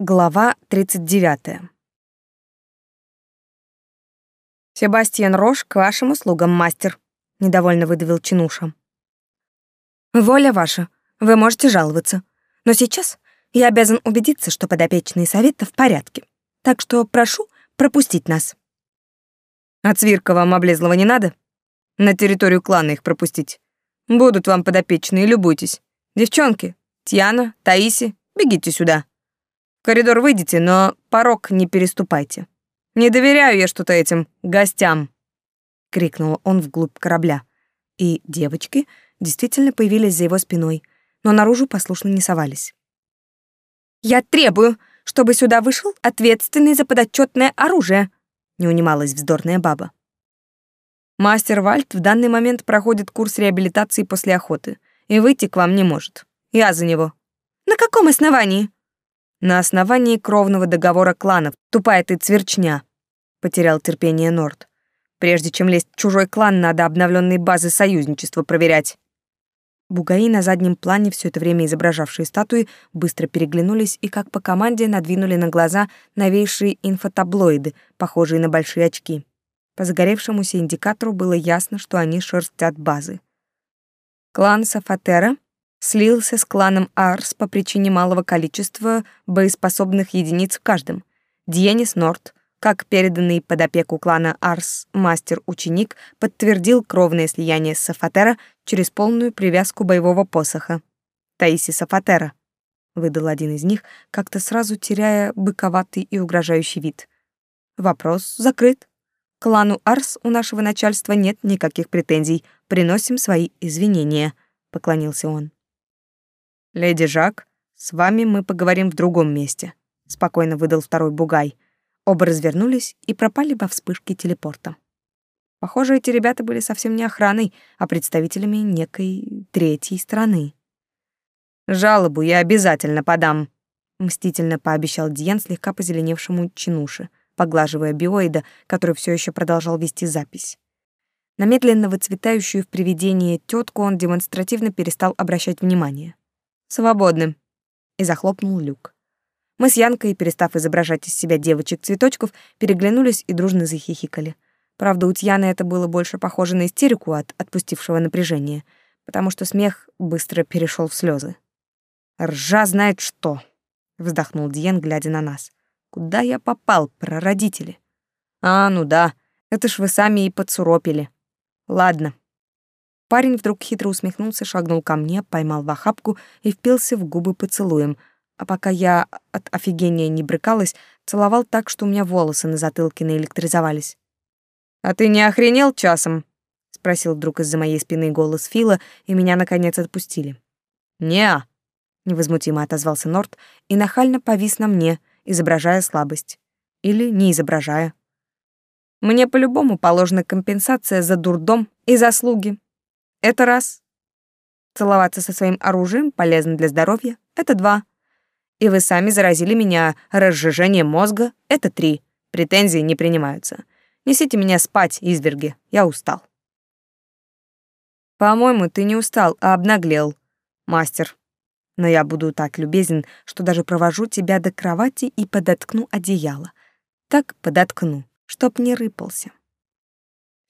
Глава 39. Себастьян Рош к вашим услугам, мастер, недовольно выдавил Чинуша. Воля ваша, вы можете жаловаться, но сейчас я обязан убедиться, что подопечные совета в порядке. Так что прошу пропустить нас. От свирка вам облезлого не надо? На территорию клана их пропустить. Будут вам подопечные, любуйтесь. Девчонки, Тьяна, Таиси, бегите сюда. В коридор выйдите, но порог не переступайте. Не доверяю я что-то этим гостям, крикнул он вглубь корабля. И девочки действительно появились за его спиной, но наружу послушно не совались. Я требую, чтобы сюда вышел ответственный за подотчетное оружие, не унималась вздорная баба. Мастер Вальт в данный момент проходит курс реабилитации после охоты и выйти к вам не может. Я за него. На каком основании? На основании кровного договора кланов. Тупая ты цверчня. Потерял терпение Норд. Прежде чем лезть в чужой клан, надо обновленные базы союзничества проверять. Бугаи на заднем плане, все это время изображавшие статуи, быстро переглянулись и, как по команде, надвинули на глаза новейшие инфотаблоиды, похожие на большие очки. По загоревшемуся индикатору было ясно, что они шерстят базы. Клан Сафатера слился с кланом Арс по причине малого количества боеспособных единиц в каждом. Диенис Норт, как переданный под опеку клана Арс мастер-ученик, подтвердил кровное слияние с Сафатера через полную привязку боевого посоха. Таиси Сафатера, выдал один из них, как-то сразу теряя быковатый и угрожающий вид. Вопрос закрыт. Клану Арс у нашего начальства нет никаких претензий. Приносим свои извинения, поклонился он. «Леди Жак, с вами мы поговорим в другом месте», — спокойно выдал второй бугай. Оба развернулись и пропали во вспышке телепорта. Похоже, эти ребята были совсем не охраной, а представителями некой третьей страны. «Жалобу я обязательно подам», — мстительно пообещал Диен слегка позеленевшему чинуше, поглаживая биоида, который все еще продолжал вести запись. На медленно выцветающую в привидении тетку он демонстративно перестал обращать внимание. Свободны. И захлопнул люк. Мы с Янкой, перестав изображать из себя девочек-цветочков, переглянулись и дружно захихикали. Правда, у Тьяны это было больше похоже на истерику от отпустившего напряжения, потому что смех быстро перешел в слезы. «Ржа знает что!» — вздохнул Диен, глядя на нас. «Куда я попал, прародители?» «А, ну да, это ж вы сами и подсуропили. Ладно, Парень вдруг хитро усмехнулся, шагнул ко мне, поймал в охапку и впился в губы поцелуем. А пока я от офигения не брыкалась, целовал так, что у меня волосы на затылке наэлектризовались. «А ты не охренел часом?» — спросил вдруг из-за моей спины голос Фила, и меня, наконец, отпустили. «Не-а», невозмутимо отозвался Норт и нахально повис на мне, изображая слабость. Или не изображая. «Мне по-любому положена компенсация за дурдом и заслуги», это раз. Целоваться со своим оружием полезно для здоровья. Это два. И вы сами заразили меня разжижением мозга. Это три. Претензии не принимаются. Несите меня спать, изверги. Я устал. По-моему, ты не устал, а обнаглел, мастер. Но я буду так любезен, что даже провожу тебя до кровати и подоткну одеяло. Так подоткну, чтоб не рыпался.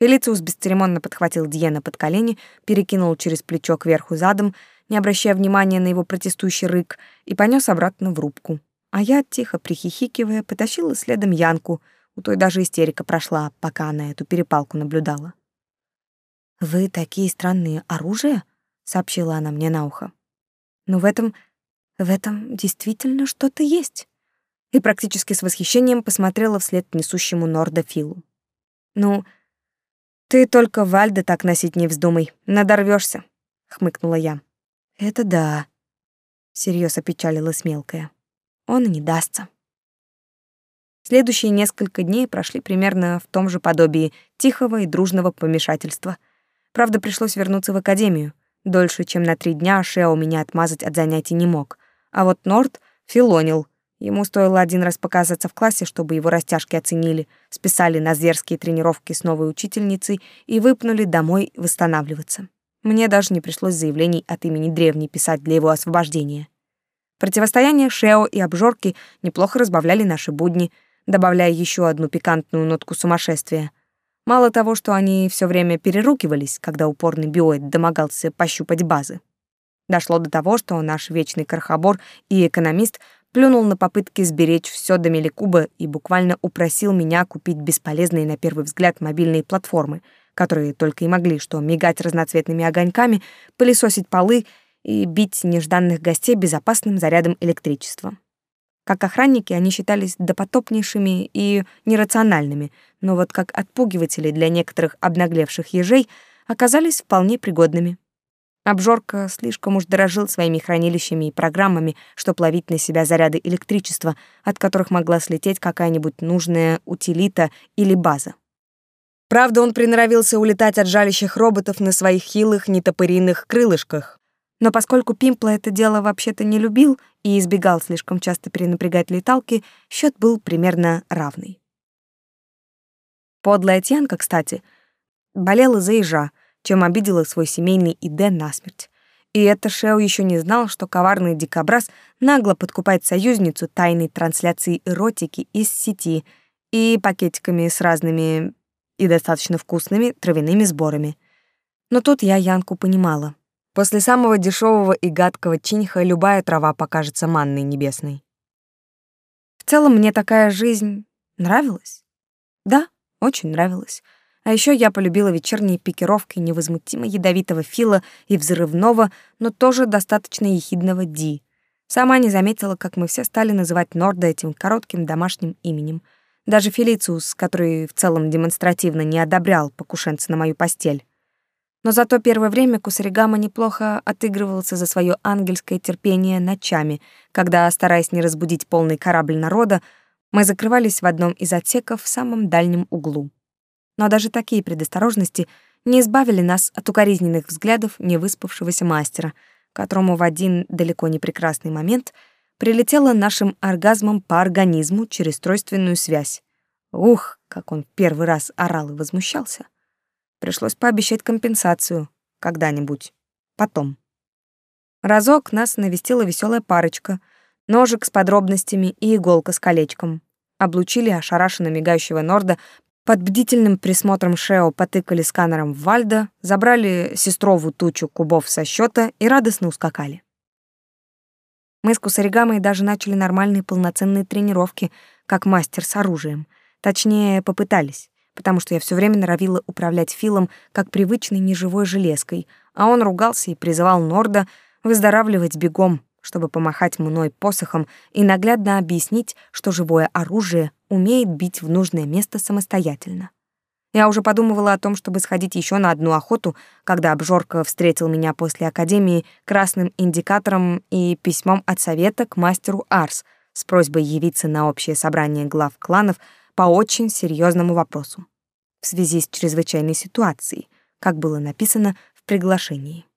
Фелициус бесцеремонно подхватил Диена под колени, перекинул через плечо кверху задом, не обращая внимания на его протестующий рык, и понес обратно в рубку. А я, тихо прихихикивая, потащила следом Янку. У той даже истерика прошла, пока она эту перепалку наблюдала. «Вы такие странные оружия?» — сообщила она мне на ухо. «Но в этом... в этом действительно что-то есть». И практически с восхищением посмотрела вслед несущему Норда Филу. «Ну, ты только Вальда так носить не вздумай, надорвешься, хмыкнула я. Это да, серьезно опечалилась мелкая. Он и не дастся. Следующие несколько дней прошли примерно в том же подобии тихого и дружного помешательства. Правда, пришлось вернуться в академию. Дольше, чем на три дня, Шео меня отмазать от занятий не мог. А вот Норд филонил — Ему стоило один раз показаться в классе, чтобы его растяжки оценили, списали на зверские тренировки с новой учительницей и выпнули домой восстанавливаться. Мне даже не пришлось заявлений от имени древней писать для его освобождения. Противостояние Шео и обжорки неплохо разбавляли наши будни, добавляя еще одну пикантную нотку сумасшествия. Мало того, что они все время переругивались, когда упорный биоид домогался пощупать базы. Дошло до того, что наш вечный крохобор и экономист плюнул на попытки сберечь все до меликуба и буквально упросил меня купить бесполезные на первый взгляд мобильные платформы, которые только и могли что мигать разноцветными огоньками, пылесосить полы и бить нежданных гостей безопасным зарядом электричества. Как охранники они считались допотопнейшими и нерациональными, но вот как отпугиватели для некоторых обнаглевших ежей оказались вполне пригодными. Обжорка слишком уж дорожил своими хранилищами и программами, чтобы ловить на себя заряды электричества, от которых могла слететь какая-нибудь нужная утилита или база. Правда, он приноровился улетать от жалящих роботов на своих хилых, нетопыриных крылышках, но поскольку Пимпла это дело вообще-то не любил и избегал слишком часто перенапрягать леталки, счет был примерно равный. Подлая Тьянка, кстати, болела за ежа, чем обидела свой семейный Иде насмерть. И это Шео еще не знал, что коварный дикобраз нагло подкупает союзницу тайной трансляции эротики из сети и пакетиками с разными и достаточно вкусными травяными сборами. Но тут я Янку понимала. После самого дешевого и гадкого чиньха любая трава покажется манной небесной. В целом мне такая жизнь нравилась. Да, очень нравилась. А еще я полюбила вечерние пикировки невозмутимо ядовитого Фила и взрывного, но тоже достаточно ехидного Ди. Сама не заметила, как мы все стали называть Норда этим коротким домашним именем. Даже Фелициус, который в целом демонстративно не одобрял покушенца на мою постель. Но зато первое время Кусаригама неплохо отыгрывался за свое ангельское терпение ночами, когда, стараясь не разбудить полный корабль народа, мы закрывались в одном из отсеков в самом дальнем углу. Но даже такие предосторожности не избавили нас от укоризненных взглядов невыспавшегося мастера, которому в один далеко не прекрасный момент прилетело нашим оргазмом по организму через тройственную связь. Ух, как он первый раз орал и возмущался. Пришлось пообещать компенсацию когда-нибудь. Потом. Разок нас навестила веселая парочка, ножик с подробностями и иголка с колечком. Облучили ошарашенно мигающего Норда, под бдительным присмотром Шео потыкали сканером Вальда, забрали сестрову тучу кубов со счета и радостно ускакали. Мы с Кусаригамой даже начали нормальные полноценные тренировки, как мастер с оружием. Точнее, попытались потому что я все время норовила управлять Филом как привычной неживой железкой, а он ругался и призывал Норда выздоравливать бегом, чтобы помахать мной посохом и наглядно объяснить, что живое оружие умеет бить в нужное место самостоятельно. Я уже подумывала о том, чтобы сходить еще на одну охоту, когда обжорка встретил меня после академии красным индикатором и письмом от совета к мастеру Арс с просьбой явиться на общее собрание глав кланов по очень серьезному вопросу в связи с чрезвычайной ситуацией, как было написано в приглашении.